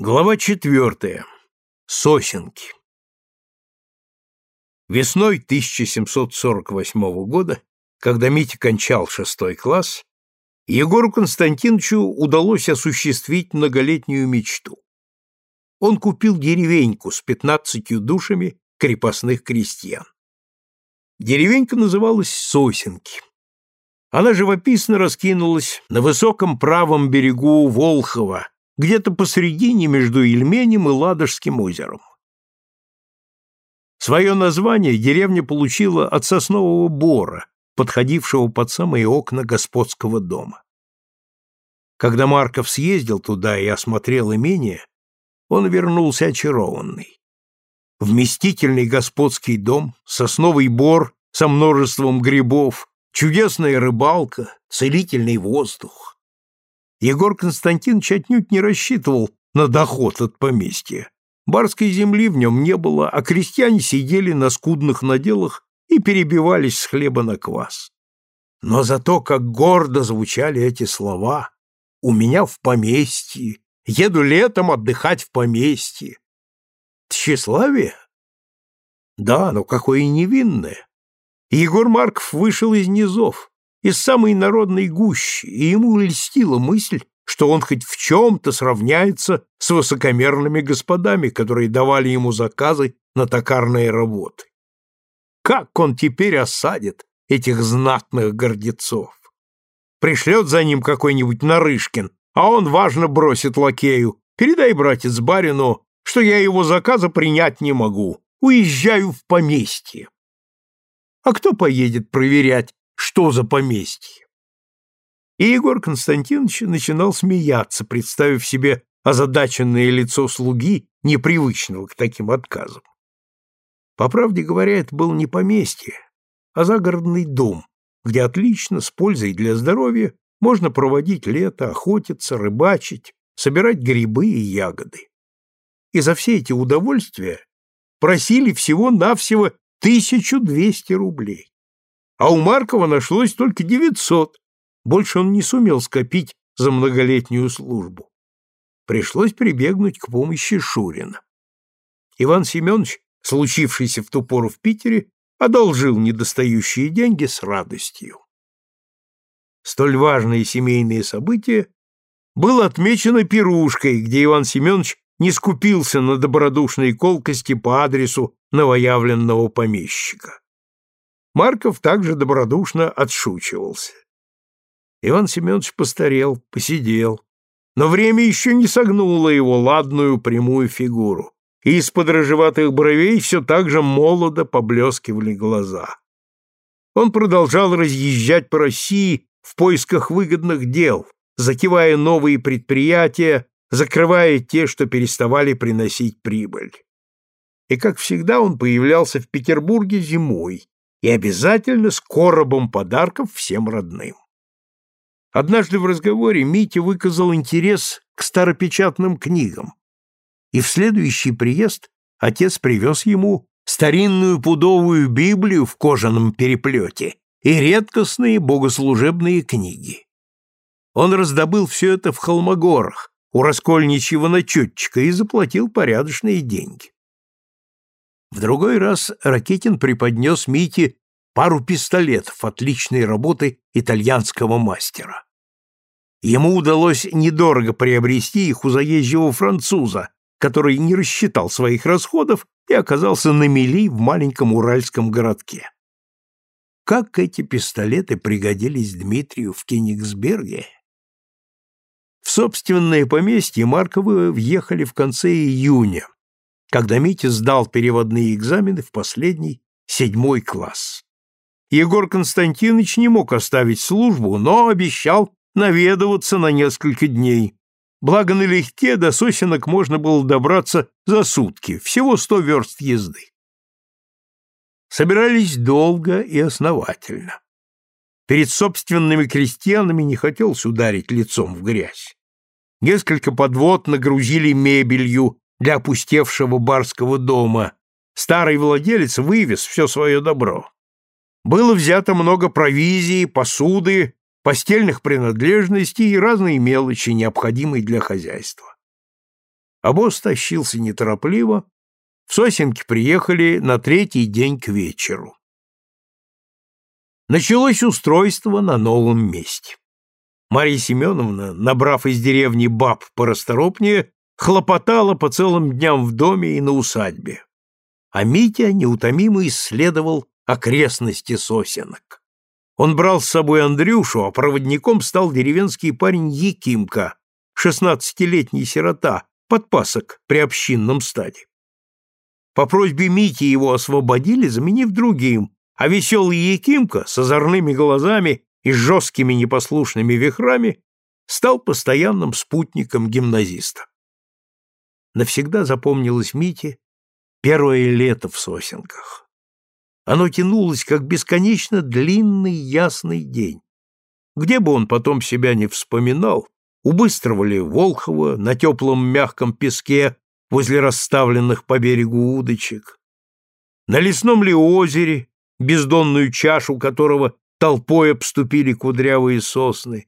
Глава четвертая. Сосенки. Весной 1748 года, когда Митя кончал шестой класс, Егору Константиновичу удалось осуществить многолетнюю мечту. Он купил деревеньку с пятнадцатью душами крепостных крестьян. Деревенька называлась Сосенки. Она живописно раскинулась на высоком правом берегу Волхова, где-то посредине между Ильменем и Ладожским озером. Свое название деревня получила от соснового бора, подходившего под самые окна господского дома. Когда Марков съездил туда и осмотрел имение, он вернулся очарованный. Вместительный господский дом, сосновый бор со множеством грибов, чудесная рыбалка, целительный воздух. Егор Константинович отнюдь не рассчитывал на доход от поместья. Барской земли в нем не было, а крестьяне сидели на скудных наделах и перебивались с хлеба на квас. Но зато как гордо звучали эти слова «У меня в поместье, еду летом отдыхать в поместье». Тщеславие? Да, но какое невинное. Егор Марков вышел из низов, из самой народной гущи, и ему льстила мысль, что он хоть в чем-то сравняется с высокомерными господами, которые давали ему заказы на токарные работы. Как он теперь осадит этих знатных гордецов? Пришлет за ним какой-нибудь Нарышкин, а он важно бросит лакею. Передай, братец, барину, что я его заказа принять не могу. Уезжаю в поместье. А кто поедет проверять, что за поместье. И Егор Константинович начинал смеяться, представив себе озадаченное лицо слуги, непривычного к таким отказам. По правде говоря, это было не поместье, а загородный дом, где отлично, с пользой для здоровья, можно проводить лето, охотиться, рыбачить, собирать грибы и ягоды. И за все эти удовольствия просили всего-навсего 1200 рублей а у Маркова нашлось только 900. Больше он не сумел скопить за многолетнюю службу. Пришлось прибегнуть к помощи Шурина. Иван Семенович, случившийся в ту пору в Питере, одолжил недостающие деньги с радостью. Столь важное семейное событие было отмечено пирушкой, где Иван Семенович не скупился на добродушные колкости по адресу новоявленного помещика. Марков также добродушно отшучивался. Иван Семенович постарел, посидел, но время еще не согнуло его ладную прямую фигуру, и из-под рыжеватых бровей все так же молодо поблескивали глаза. Он продолжал разъезжать по России в поисках выгодных дел, закивая новые предприятия, закрывая те, что переставали приносить прибыль. И, как всегда, он появлялся в Петербурге зимой, и обязательно с коробом подарков всем родным. Однажды в разговоре Митя выказал интерес к старопечатным книгам, и в следующий приезд отец привез ему старинную пудовую Библию в кожаном переплете и редкостные богослужебные книги. Он раздобыл все это в Холмогорах, у раскольничьего начетчика, и заплатил порядочные деньги. В другой раз Ракетин преподнес Мите пару пистолетов отличной работы итальянского мастера. Ему удалось недорого приобрести их у заезжего француза, который не рассчитал своих расходов и оказался на мели в маленьком уральском городке. Как эти пистолеты пригодились Дмитрию в Кенигсберге? В собственное поместье Марковы въехали в конце июня, когда Митя сдал переводные экзамены в последний, седьмой класс. Егор Константинович не мог оставить службу, но обещал наведываться на несколько дней. Благо налегке до сосенок можно было добраться за сутки, всего сто верст езды. Собирались долго и основательно. Перед собственными крестьянами не хотелось ударить лицом в грязь. Несколько подвод нагрузили мебелью для опустевшего барского дома. Старый владелец вывез все свое добро. Было взято много провизии, посуды, постельных принадлежностей и разные мелочи, необходимые для хозяйства. Обоз тащился неторопливо, в Сосенки приехали на третий день к вечеру. Началось устройство на новом месте. Марья Семеновна, набрав из деревни баб порасторопнее, хлопотала по целым дням в доме и на усадьбе. А Митя неутомимо исследовал окрестности сосенок. Он брал с собой Андрюшу, а проводником стал деревенский парень Якимка, шестнадцатилетний сирота, подпасок при общинном стаде. По просьбе Мити его освободили, заменив другим, а веселый Якимка с озорными глазами и жесткими непослушными вихрами стал постоянным спутником гимназиста. Навсегда запомнилось Мите первое лето в сосенках. Оно тянулось, как бесконечно длинный ясный день. Где бы он потом себя не вспоминал, у быстрого ли Волхова на теплом мягком песке возле расставленных по берегу удочек, на лесном ли озере, бездонную чашу которого толпой обступили кудрявые сосны,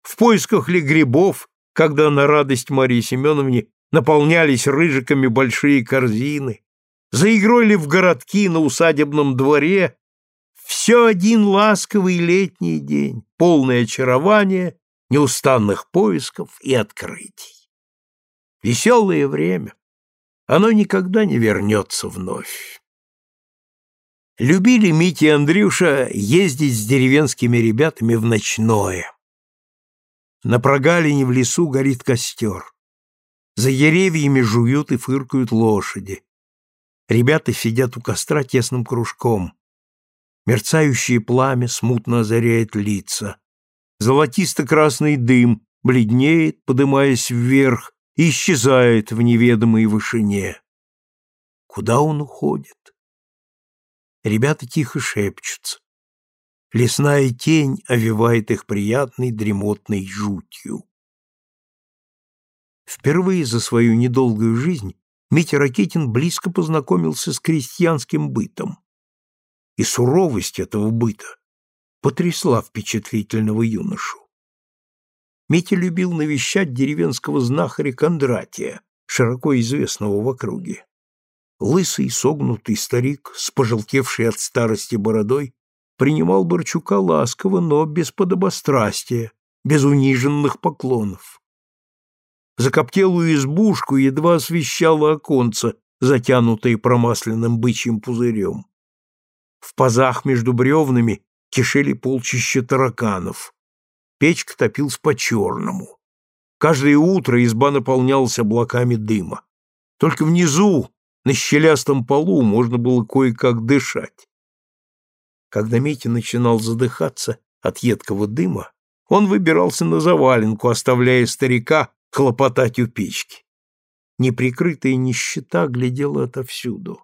в поисках ли грибов, когда на радость Марии Семеновне наполнялись рыжиками большие корзины, за игрой ли в городки на усадебном дворе, все один ласковый летний день, полный очарования, неустанных поисков и открытий. Веселое время, оно никогда не вернется вновь. Любили Митя и Андрюша ездить с деревенскими ребятами в ночное. На прогалине в лесу горит костер. За деревьями жуют и фыркают лошади. Ребята сидят у костра тесным кружком. Мерцающее пламя смутно озаряет лица. Золотисто-красный дым бледнеет, подымаясь вверх, и исчезает в неведомой вышине. Куда он уходит? Ребята тихо шепчутся. Лесная тень овивает их приятной дремотной жутью. Впервые за свою недолгую жизнь Митя Ракетин близко познакомился с крестьянским бытом. И суровость этого быта потрясла впечатлительного юношу. Митя любил навещать деревенского знахаря Кондратия, широко известного в округе. Лысый, согнутый старик, с пожелтевшей от старости бородой, принимал Борчука ласково, но без подобострастия, без униженных поклонов. Закоптелую избушку едва освещало оконце, затянутое промасленным бычьим пузырем. В пазах между бревнами кишели полчища тараканов. Печка топилась по-черному. Каждое утро изба наполнялась облаками дыма. Только внизу, на щелястом полу можно было кое-как дышать. Когда Митя начинал задыхаться от едкого дыма, он выбирался на заваленку, оставляя старика хлопотать у печки. Неприкрытая нищета глядела отовсюду.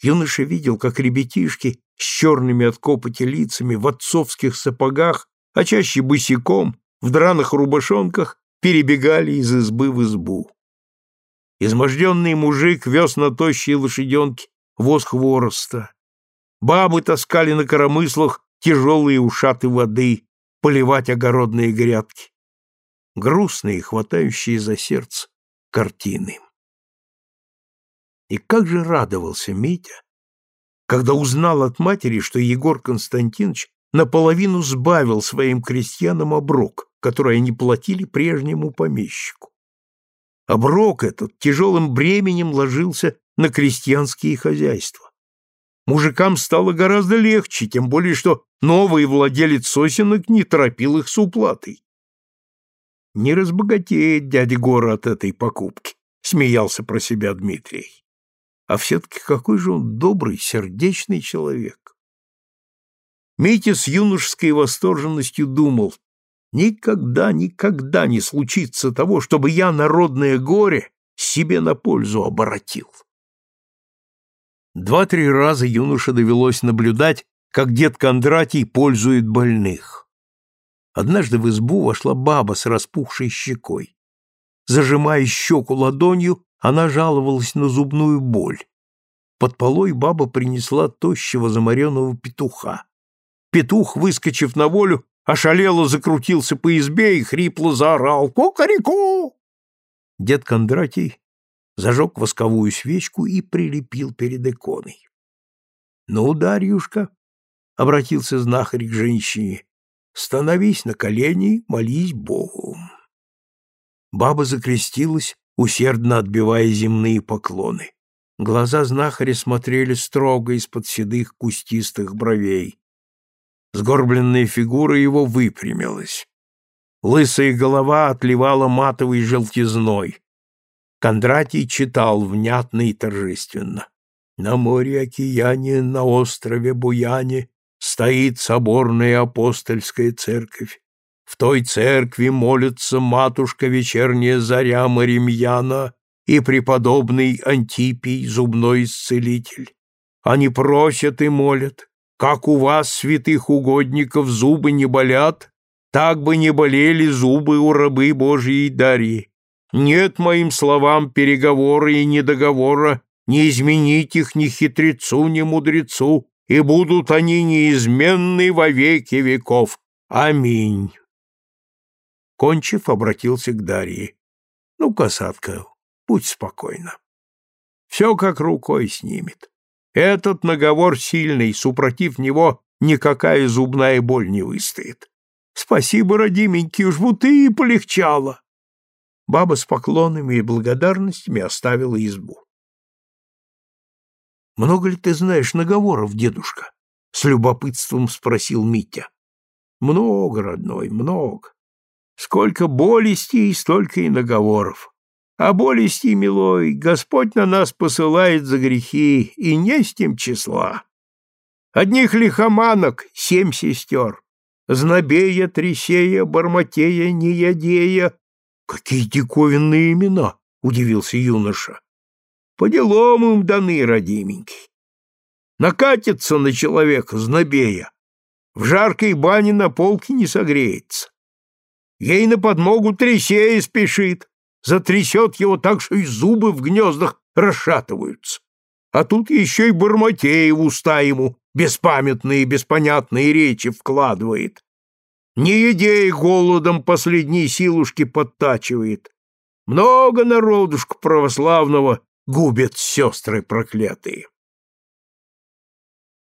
Юноша видел, как ребятишки с черными от копоти лицами в отцовских сапогах, а чаще босиком, в драных рубашонках, перебегали из избы в избу. Изможденный мужик вез на тощей лошаденке воз хвороста. Бабы таскали на коромыслах тяжелые ушаты воды, поливать огородные грядки. Грустные, хватающие за сердце картины. И как же радовался Митя, когда узнал от матери, что Егор Константинович наполовину сбавил своим крестьянам оброк, который они платили прежнему помещику. Оброк этот тяжелым бременем ложился на крестьянские хозяйства. Мужикам стало гораздо легче, тем более что новый владелец сосенок не торопил их с уплатой. Не разбогатеет дядя Гора от этой покупки, смеялся про себя Дмитрий. А все-таки какой же он добрый, сердечный человек. Митя с юношеской восторженностью думал, Никогда, никогда не случится того, чтобы я народное горе себе на пользу оборотил. Два-три раза юноше довелось наблюдать, как дед Кондратий пользует больных. Однажды в избу вошла баба с распухшей щекой. Зажимая щеку ладонью, она жаловалась на зубную боль. Под полой баба принесла тощего заморенного петуха. Петух, выскочив на волю, ошалело закрутился по избе и хрипло заорал «Кукареку!». Дед Кондратий зажег восковую свечку и прилепил перед иконой. — Ну, Дарьюшка, — обратился знахарь к женщине, — становись на колени, молись Богу. Баба закрестилась, усердно отбивая земные поклоны. Глаза знахаря смотрели строго из-под седых кустистых бровей. Сгорбленная фигура его выпрямилась. Лысая голова отливала матовой желтизной. Кондратий читал внятно и торжественно. На море-океане, на острове Буяне стоит соборная апостольская церковь. В той церкви молится матушка вечерняя заря Маримьяна и преподобный Антипий, зубной исцелитель. Они просят и молят, как у вас, святых угодников, зубы не болят, так бы не болели зубы у рабы Божьей Дарьи. Нет моим словам переговора и недоговора, не изменить их ни хитрецу, ни мудрецу, и будут они неизменны во веки веков. Аминь. Кончив, обратился к Дарье. Ну, касатка, будь спокойна. Все как рукой снимет. Этот наговор сильный, супротив него никакая зубная боль не выстоит. Спасибо, родименький, уж будто и полегчало. Баба с поклонами и благодарностями оставила избу. Много ли ты знаешь наговоров, дедушка? С любопытством спросил Митя. Много, родной, много. Сколько болестей, столько и наговоров. А болести, милой, Господь на нас посылает за грехи, и не с тем числа. Одних лихоманок семь сестер, Знобея, Тресея, Барматея, Неядея. Какие диковинные имена, удивился юноша. По делам им даны, родименький. Накатится на человека Знобея, в жаркой бане на полке не согреется. Ей на подмогу Тресея спешит, затрясет его так, что и зубы в гнездах расшатываются. А тут еще и Барматея в уста ему беспамятные беспонятные речи вкладывает. Не идеи голодом последние силушки подтачивает. Много народушку православного губят сестры проклятые.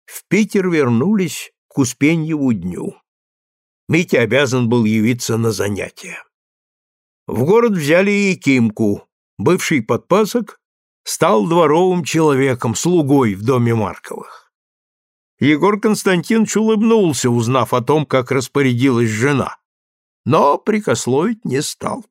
В Питер вернулись к Успеньеву дню. Митя обязан был явиться на занятия. В город взяли и Кимку, бывший подпасок, стал дворовым человеком, слугой в доме Марковых. Егор Константинович улыбнулся, узнав о том, как распорядилась жена, но прикословить не стал.